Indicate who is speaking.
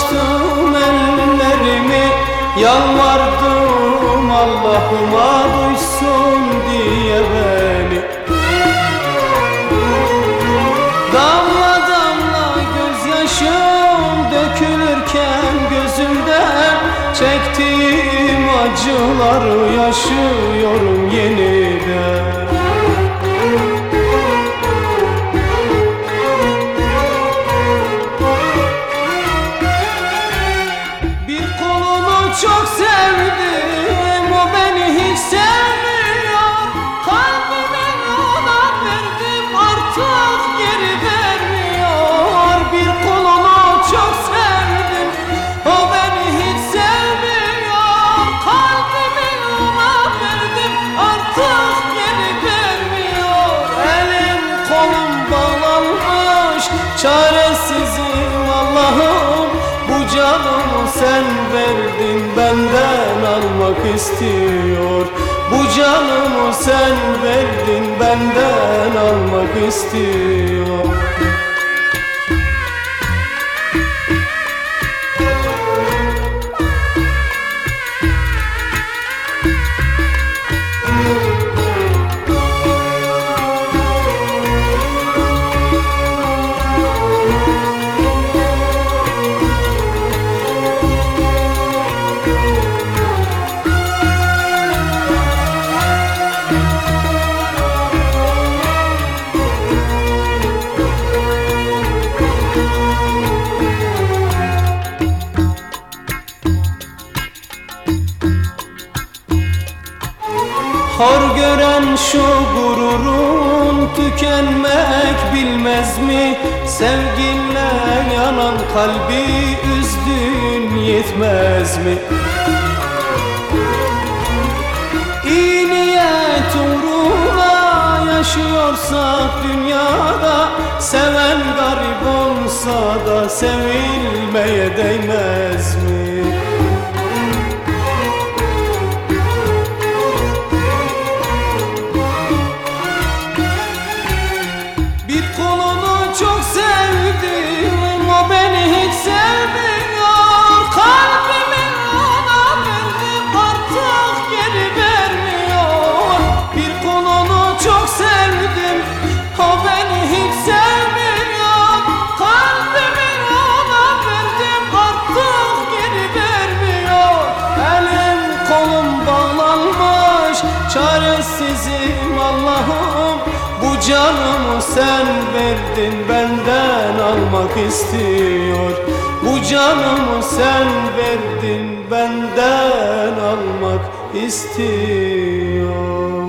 Speaker 1: açtım ellerimi Yalvardım Allah'ıma canımı sen verdin benden almak istiyor. Bu canımı sen verdin benden almak istiyor Hor gören şu gururun tükenmek bilmez mi? Sevginle yanan kalbi üzdün yetmez mi? İyi niyet uğruna yaşıyorsak dünyada Seven garip olsa da sevilmeye değmez mi? Bağlanmış Çaresizim Allah'ım. Bu canımı sen verdin benden almak istiyor. Bu canımı sen verdin benden almak istiyor